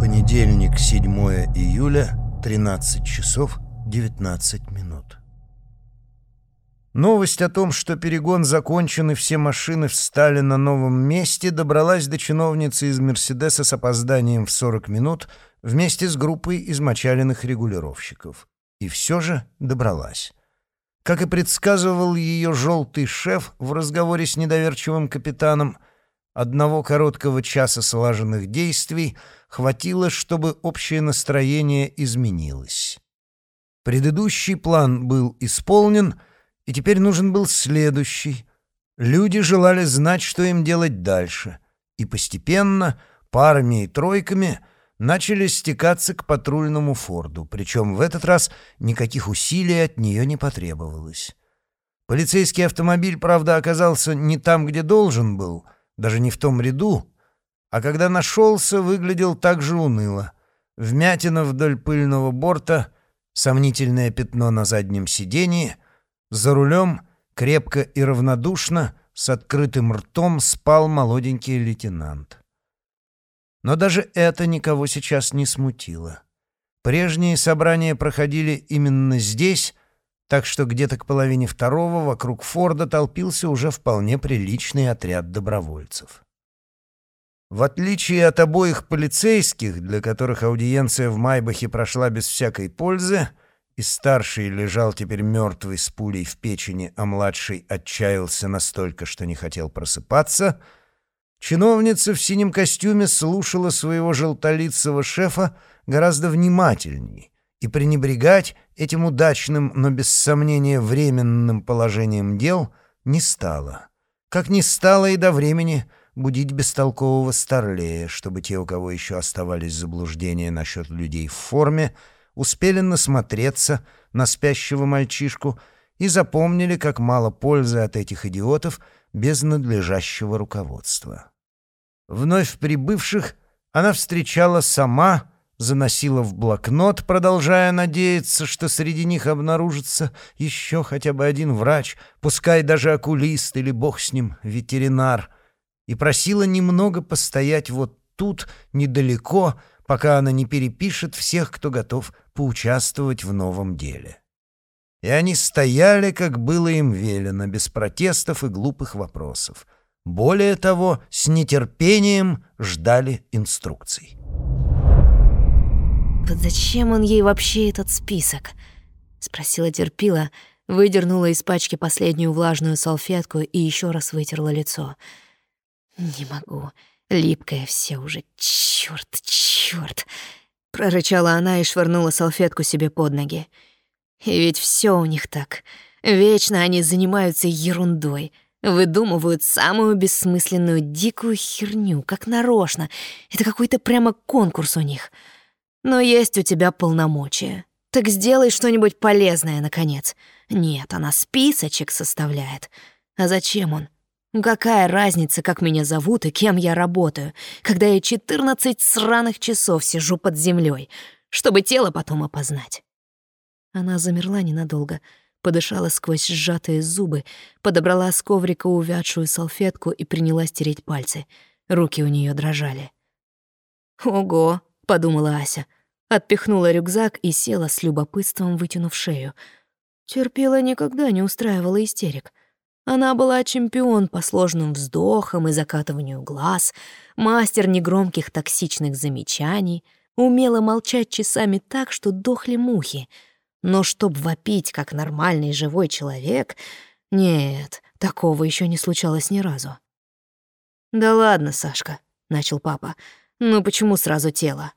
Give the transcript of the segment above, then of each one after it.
Понедельник, 7 июля, 13 часов 19 минут. Новость о том, что перегон закончен и все машины встали на новом месте, добралась до чиновницы из «Мерседеса» с опозданием в 40 минут вместе с группой измочаленных регулировщиков. И все же добралась. Как и предсказывал ее желтый шеф в разговоре с недоверчивым капитаном, одного короткого часа слаженных действий хватило, чтобы общее настроение изменилось. Предыдущий план был исполнен, и теперь нужен был следующий. Люди желали знать, что им делать дальше, и постепенно, парами и тройками, начали стекаться к патрульному форду, причем в этот раз никаких усилий от нее не потребовалось. Полицейский автомобиль, правда, оказался не там, где должен был, даже не в том ряду, а когда нашелся, выглядел так же уныло. Вмятина вдоль пыльного борта, сомнительное пятно на заднем сидении, за рулем крепко и равнодушно с открытым ртом спал молоденький лейтенант. Но даже это никого сейчас не смутило. Прежние собрания проходили именно здесь, так что где-то к половине второго вокруг Форда толпился уже вполне приличный отряд добровольцев. В отличие от обоих полицейских, для которых аудиенция в Майбахе прошла без всякой пользы, и старший лежал теперь мертвый с пулей в печени, а младший отчаялся настолько, что не хотел просыпаться — Чиновница в синем костюме слушала своего желтолицего шефа гораздо внимательней, и пренебрегать этим удачным, но без сомнения временным положением дел не стала. Как не стало и до времени будить бестолкового старлея, чтобы те, у кого еще оставались заблуждения насчет людей в форме, успели насмотреться на спящего мальчишку и запомнили, как мало пользы от этих идиотов без надлежащего руководства. Вновь прибывших она встречала сама, заносила в блокнот, продолжая надеяться, что среди них обнаружится еще хотя бы один врач, пускай даже окулист или бог с ним, ветеринар, и просила немного постоять вот тут, недалеко, пока она не перепишет всех, кто готов поучаствовать в новом деле. И они стояли, как было им велено, без протестов и глупых вопросов — более того, с нетерпением ждали инструкций. «Вот зачем он ей вообще этот список?» — спросила терпила, выдернула из пачки последнюю влажную салфетку и еще раз вытерла лицо. «Не могу. Липкое все уже. Черт, черт! прорычала она и швырнула салфетку себе под ноги. «И ведь все у них так. Вечно они занимаются ерундой». Выдумывают самую бессмысленную дикую херню, как нарочно. Это какой-то прямо конкурс у них. Но есть у тебя полномочия. Так сделай что-нибудь полезное, наконец. Нет, она списочек составляет. А зачем он? Какая разница, как меня зовут и кем я работаю, когда я 14 сраных часов сижу под землей, чтобы тело потом опознать? Она замерла ненадолго — подышала сквозь сжатые зубы, подобрала с коврика увядшую салфетку и принялась тереть пальцы. Руки у нее дрожали. «Ого!» — подумала Ася. Отпихнула рюкзак и села с любопытством, вытянув шею. Терпела никогда не устраивала истерик. Она была чемпион по сложным вздохам и закатыванию глаз, мастер негромких токсичных замечаний, умела молчать часами так, что дохли мухи — но чтоб вопить, как нормальный живой человек, нет, такого еще не случалось ни разу. «Да ладно, Сашка», — начал папа, — «ну почему сразу тело?»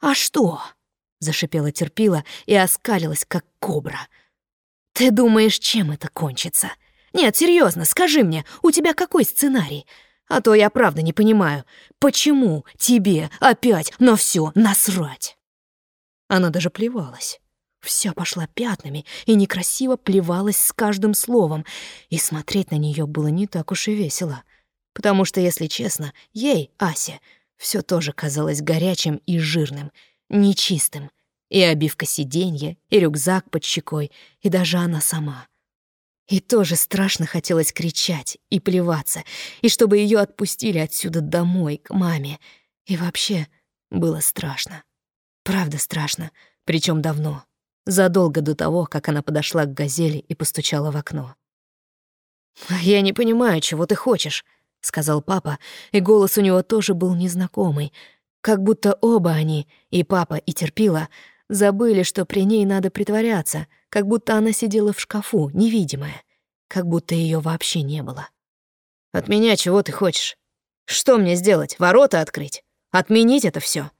«А что?» — зашипела терпила и оскалилась, как кобра. «Ты думаешь, чем это кончится? Нет, серьезно, скажи мне, у тебя какой сценарий? А то я правда не понимаю, почему тебе опять на все насрать?» Она даже плевалась. Вся пошла пятнами и некрасиво плевалась с каждым словом, и смотреть на нее было не так уж и весело. Потому что, если честно, ей, Асе, все тоже казалось горячим и жирным, нечистым. И обивка сиденья, и рюкзак под щекой, и даже она сама. И тоже страшно хотелось кричать и плеваться, и чтобы ее отпустили отсюда домой, к маме. И вообще, Было страшно. Правда страшно, причем давно, задолго до того, как она подошла к газели и постучала в окно. «Я не понимаю, чего ты хочешь», — сказал папа, и голос у него тоже был незнакомый, как будто оба они, и папа, и терпила, забыли, что при ней надо притворяться, как будто она сидела в шкафу, невидимая, как будто ее вообще не было. «От меня чего ты хочешь? Что мне сделать, ворота открыть? Отменить это все?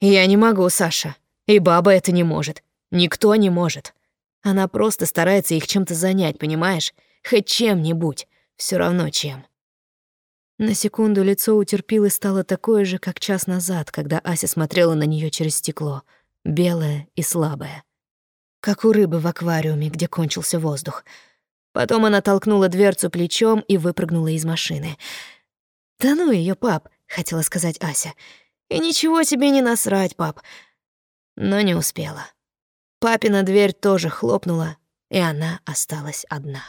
Я не могу, Саша, и баба это не может, никто не может. Она просто старается их чем-то занять, понимаешь? Хоть чем-нибудь, все равно чем». На секунду лицо у Терпилы стало такое же, как час назад, когда Ася смотрела на нее через стекло, белое и слабое. Как у рыбы в аквариуме, где кончился воздух. Потом она толкнула дверцу плечом и выпрыгнула из машины. «Да ну ее, пап!» — хотела сказать Ася. «И ничего себе не насрать, пап!» Но не успела. Папина дверь тоже хлопнула, и она осталась одна.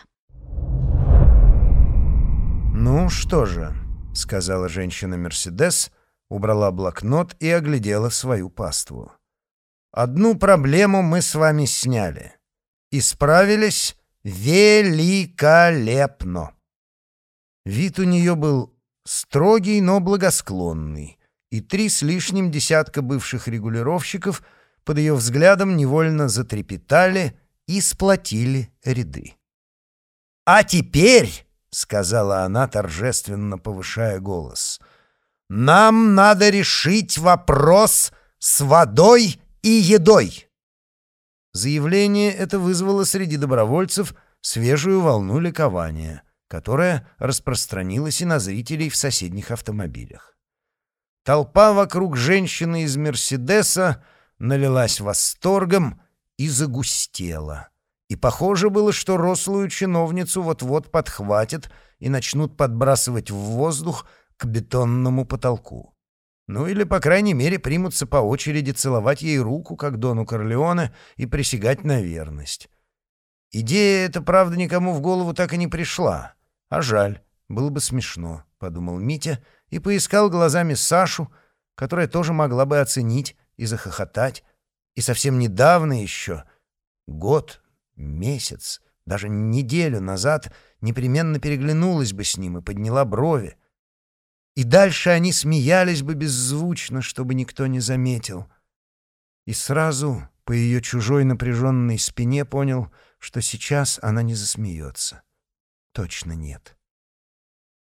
«Ну что же», — сказала женщина Мерседес, убрала блокнот и оглядела свою паству. «Одну проблему мы с вами сняли. Исправились великолепно». Вид у нее был строгий, но благосклонный, и три с лишним десятка бывших регулировщиков под ее взглядом невольно затрепетали и сплотили ряды. «А теперь...» — сказала она, торжественно повышая голос. «Нам надо решить вопрос с водой и едой!» Заявление это вызвало среди добровольцев свежую волну ликования, которая распространилась и на зрителей в соседних автомобилях. Толпа вокруг женщины из «Мерседеса» налилась восторгом и загустела — и похоже было, что рослую чиновницу вот-вот подхватят и начнут подбрасывать в воздух к бетонному потолку. Ну или, по крайней мере, примутся по очереди целовать ей руку, как Дону Корлеоне, и присягать на верность. Идея эта, правда, никому в голову так и не пришла. А жаль, было бы смешно, — подумал Митя и поискал глазами Сашу, которая тоже могла бы оценить и захохотать. И совсем недавно еще, год, месяц, даже неделю назад непременно переглянулась бы с ним и подняла брови. И дальше они смеялись бы беззвучно, чтобы никто не заметил. И сразу по ее чужой напряженной спине понял, что сейчас она не засмеется. Точно нет.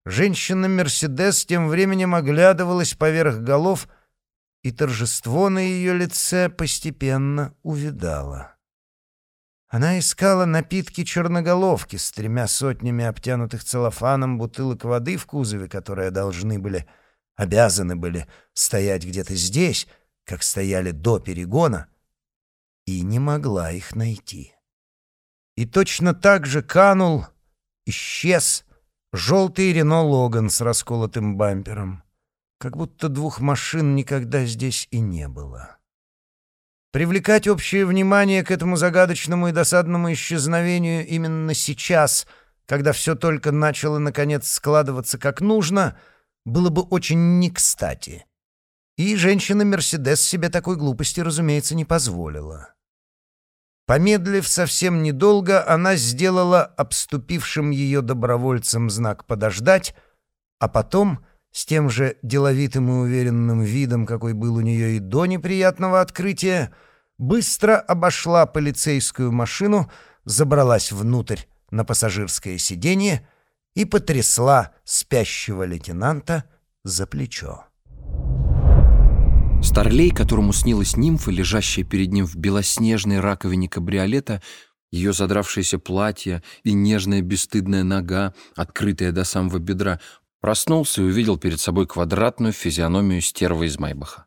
Женщина Мерседес тем временем оглядывалась поверх голов, и торжество на ее лице постепенно увидало. Она искала напитки черноголовки с тремя сотнями обтянутых целлофаном бутылок воды в кузове, которые должны были, обязаны были стоять где-то здесь, как стояли до перегона, и не могла их найти. И точно так же канул, исчез желтый Рено Логан с расколотым бампером, как будто двух машин никогда здесь и не было. Привлекать общее внимание к этому загадочному и досадному исчезновению именно сейчас, когда все только начало, наконец, складываться как нужно, было бы очень не кстати. И женщина Мерседес себе такой глупости, разумеется, не позволила. Помедлив совсем недолго, она сделала обступившим ее добровольцам знак «подождать», а потом, с тем же деловитым и уверенным видом, какой был у нее и до неприятного открытия, быстро обошла полицейскую машину, забралась внутрь на пассажирское сиденье и потрясла спящего лейтенанта за плечо. Старлей, которому снилась нимфа, лежащая перед ним в белоснежной раковине кабриолета, ее задравшееся платье и нежная бесстыдная нога, открытая до самого бедра, проснулся и увидел перед собой квадратную физиономию стервы из Майбаха.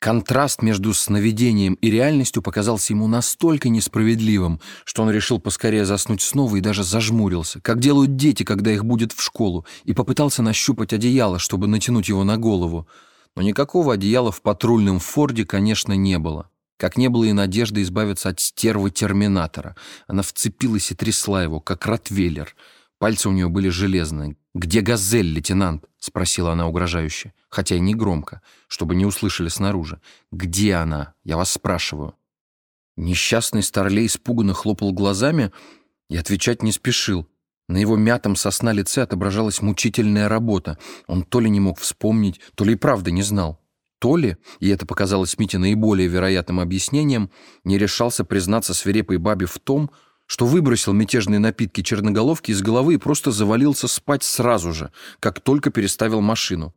Контраст между сновидением и реальностью показался ему настолько несправедливым, что он решил поскорее заснуть снова и даже зажмурился, как делают дети, когда их будет в школу, и попытался нащупать одеяло, чтобы натянуть его на голову. Но никакого одеяла в патрульном Форде, конечно, не было. Как не было и надежды избавиться от стервы Терминатора. Она вцепилась и трясла его, как ротвейлер. Пальцы у нее были железные. «Где газель, лейтенант?» — спросила она угрожающе, хотя и не громко, чтобы не услышали снаружи. «Где она? Я вас спрашиваю». Несчастный старлей испуганно хлопал глазами и отвечать не спешил. На его мятом сосна лице отображалась мучительная работа. Он то ли не мог вспомнить, то ли и правда не знал. То ли, и это показалось Мите наиболее вероятным объяснением, не решался признаться свирепой бабе в том, что выбросил мятежные напитки черноголовки из головы и просто завалился спать сразу же, как только переставил машину.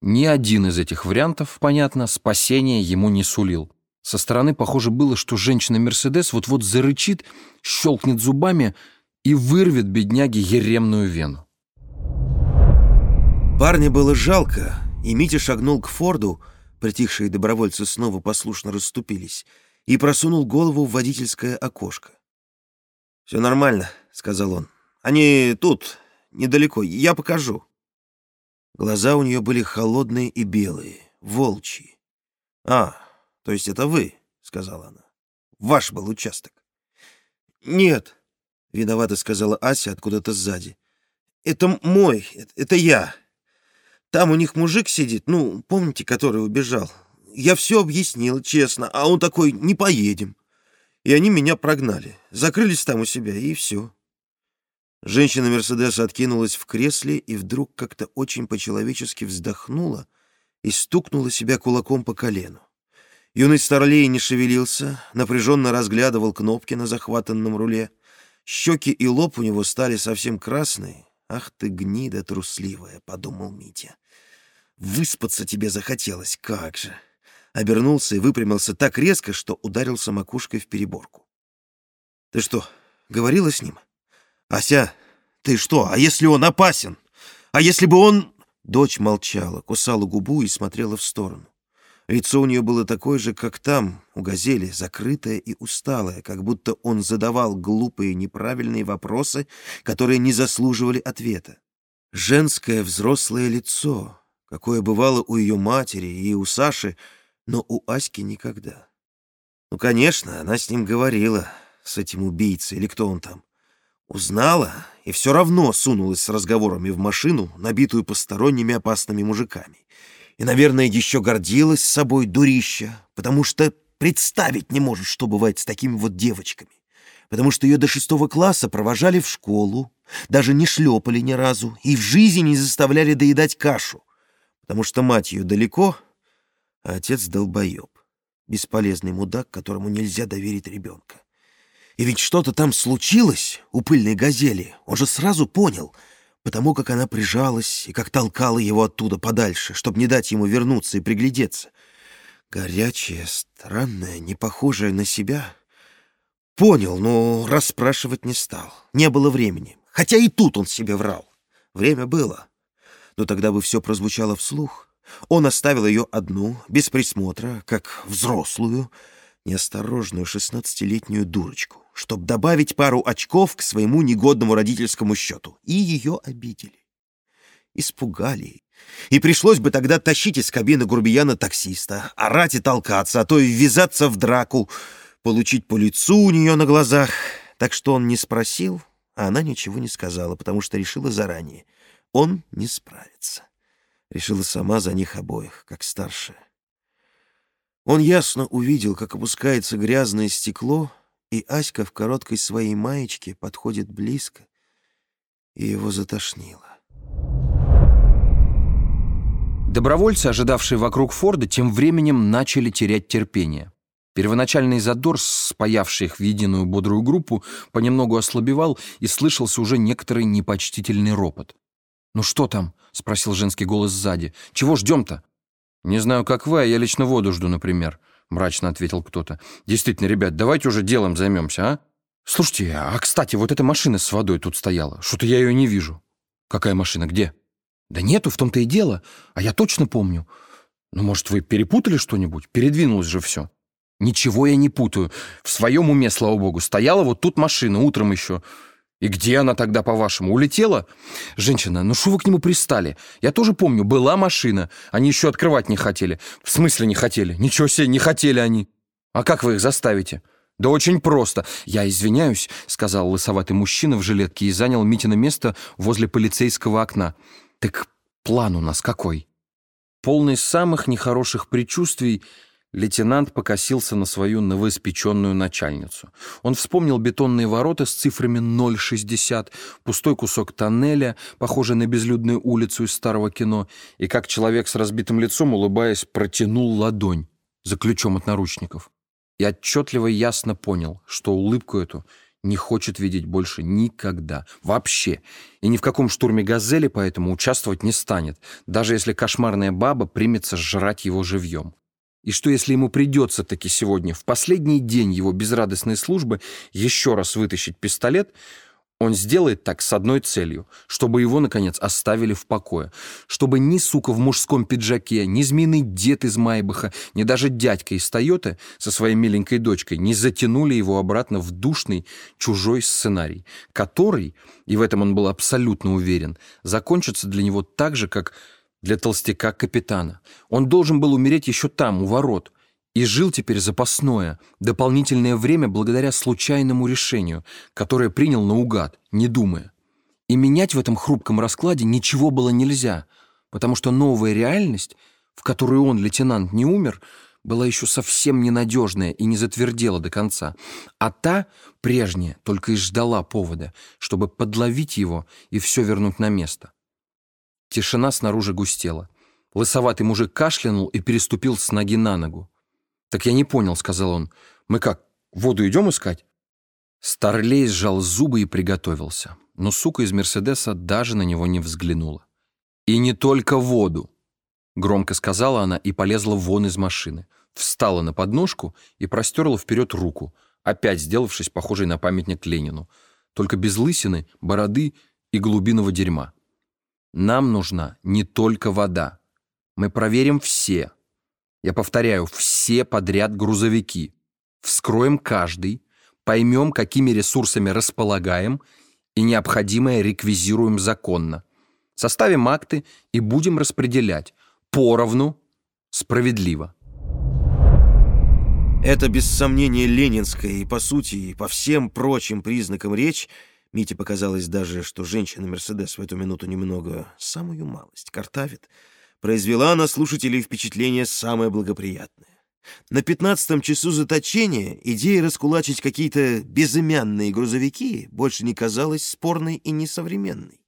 Ни один из этих вариантов, понятно, спасения ему не сулил. Со стороны похоже было, что женщина-мерседес вот-вот зарычит, щелкнет зубами и вырвет бедняге еремную вену. Парня было жалко, и Митя шагнул к Форду, притихшие добровольцы снова послушно расступились, и просунул голову в водительское окошко. «Все нормально», — сказал он. «Они тут, недалеко, я покажу». Глаза у нее были холодные и белые, волчьи. «А, то есть это вы», — сказала она. «Ваш был участок». «Нет», — виновато сказала Ася откуда-то сзади. «Это мой, это я. Там у них мужик сидит, ну, помните, который убежал. Я все объяснил, честно, а он такой, не поедем. И они меня прогнали. Закрылись там у себя, и все. Женщина Мерседес откинулась в кресле и вдруг как-то очень по-человечески вздохнула и стукнула себя кулаком по колену. Юный старлей не шевелился, напряженно разглядывал кнопки на захватанном руле. Щеки и лоб у него стали совсем красные. «Ах ты, гнида трусливая!» — подумал Митя. «Выспаться тебе захотелось, как же!» Обернулся и выпрямился так резко, что ударился макушкой в переборку. «Ты что, говорила с ним? Ася, ты что, а если он опасен? А если бы он...» Дочь молчала, кусала губу и смотрела в сторону. Лицо у нее было такое же, как там, у газели, закрытое и усталое, как будто он задавал глупые неправильные вопросы, которые не заслуживали ответа. Женское взрослое лицо, какое бывало у ее матери и у Саши, но у Аськи никогда. Ну, конечно, она с ним говорила, с этим убийцей, или кто он там. Узнала и все равно сунулась с разговорами в машину, набитую посторонними опасными мужиками. И, наверное, еще гордилась собой дурища, потому что представить не может, что бывает с такими вот девочками. Потому что ее до шестого класса провожали в школу, даже не шлепали ни разу и в жизни не заставляли доедать кашу. Потому что мать ее далеко, а отец — долбоеб, бесполезный мудак, которому нельзя доверить ребенка. И ведь что-то там случилось у пыльной газели, он же сразу понял, потому как она прижалась и как толкала его оттуда подальше, чтобы не дать ему вернуться и приглядеться. Горячая, странная, не похожая на себя. Понял, но расспрашивать не стал. Не было времени. Хотя и тут он себе врал. Время было. Но тогда бы все прозвучало вслух — он оставил ее одну, без присмотра, как взрослую, неосторожную шестнадцатилетнюю дурочку, чтобы добавить пару очков к своему негодному родительскому счету. И ее обидели. Испугали. И пришлось бы тогда тащить из кабины грубияна таксиста, орать и толкаться, а то и ввязаться в драку, получить по лицу у нее на глазах. Так что он не спросил, а она ничего не сказала, потому что решила заранее. Он не справится решила сама за них обоих, как старшая. Он ясно увидел, как опускается грязное стекло, и Аська в короткой своей маечке подходит близко, и его затошнило. Добровольцы, ожидавшие вокруг Форда, тем временем начали терять терпение. Первоначальный задор, спаявший их в единую бодрую группу, понемногу ослабевал, и слышался уже некоторый непочтительный ропот. «Ну что там?» — спросил женский голос сзади. «Чего ждем-то?» «Не знаю, как вы, а я лично воду жду, например», — мрачно ответил кто-то. «Действительно, ребят, давайте уже делом займемся, а? Слушайте, а, кстати, вот эта машина с водой тут стояла. Что-то я ее не вижу». «Какая машина? Где?» «Да нету, в том-то и дело. А я точно помню. Ну, может, вы перепутали что-нибудь? Передвинулось же все». «Ничего я не путаю. В своем уме, слава богу, стояла вот тут машина, утром еще. И где она тогда, по-вашему, улетела? Женщина, ну что вы к нему пристали? Я тоже помню, была машина. Они еще открывать не хотели. В смысле не хотели? Ничего себе, не хотели они. А как вы их заставите? Да очень просто. Я извиняюсь, сказал лысоватый мужчина в жилетке и занял Митина место возле полицейского окна. Так план у нас какой? Полный самых нехороших предчувствий, лейтенант покосился на свою новоиспеченную начальницу. Он вспомнил бетонные ворота с цифрами 060, пустой кусок тоннеля, похожий на безлюдную улицу из старого кино, и как человек с разбитым лицом, улыбаясь, протянул ладонь за ключом от наручников. И отчетливо ясно понял, что улыбку эту не хочет видеть больше никогда. Вообще. И ни в каком штурме «Газели» поэтому участвовать не станет, даже если кошмарная баба примется сжрать его живьем. И что если ему придется таки сегодня, в последний день его безрадостной службы, еще раз вытащить пистолет, он сделает так с одной целью, чтобы его, наконец, оставили в покое. Чтобы ни сука в мужском пиджаке, ни змеиный дед из Майбаха, ни даже дядька из Тойоты со своей миленькой дочкой не затянули его обратно в душный чужой сценарий, который, и в этом он был абсолютно уверен, закончится для него так же, как для толстяка-капитана. Он должен был умереть еще там, у ворот, и жил теперь запасное, дополнительное время благодаря случайному решению, которое принял наугад, не думая. И менять в этом хрупком раскладе ничего было нельзя, потому что новая реальность, в которой он, лейтенант, не умер, была еще совсем ненадежная и не затвердела до конца, а та, прежняя, только и ждала повода, чтобы подловить его и все вернуть на место. Тишина снаружи густела. Лысоватый мужик кашлянул и переступил с ноги на ногу. «Так я не понял», — сказал он. «Мы как, воду идем искать?» Старлей сжал зубы и приготовился. Но сука из Мерседеса даже на него не взглянула. «И не только воду», — громко сказала она и полезла вон из машины. Встала на подножку и простерла вперед руку, опять сделавшись похожей на памятник Ленину. Только без лысины, бороды и глубинного дерьма. «Нам нужна не только вода. Мы проверим все, я повторяю, все подряд грузовики. Вскроем каждый, поймем, какими ресурсами располагаем и необходимое реквизируем законно. Составим акты и будем распределять поровну, справедливо. Это, без сомнения, ленинская и, по сути, и по всем прочим признакам речь, Мите показалось даже, что женщина Мерседес в эту минуту немного, самую малость, картавит — произвела на слушателей впечатление самое благоприятное. На пятнадцатом часу заточения идея раскулачить какие-то безымянные грузовики больше не казалась спорной и несовременной.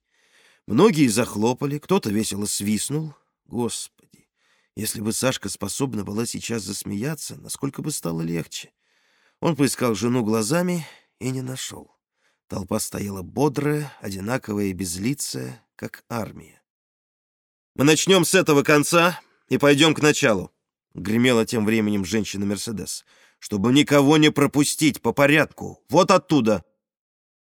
Многие захлопали, кто-то весело свистнул. Господи, если бы Сашка способна была сейчас засмеяться, насколько бы стало легче. Он поискал жену глазами и не нашел. Толпа стояла бодрая, одинаковая и безлицая, как армия. Мы начнем с этого конца и пойдем к началу», — гремела тем временем женщина Мерседес. «Чтобы никого не пропустить по порядку. Вот оттуда».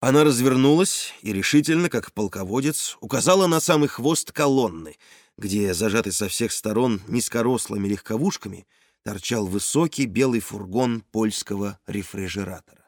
Она развернулась и решительно, как полководец, указала на самый хвост колонны, где, зажатый со всех сторон низкорослыми легковушками, торчал высокий белый фургон польского рефрижератора.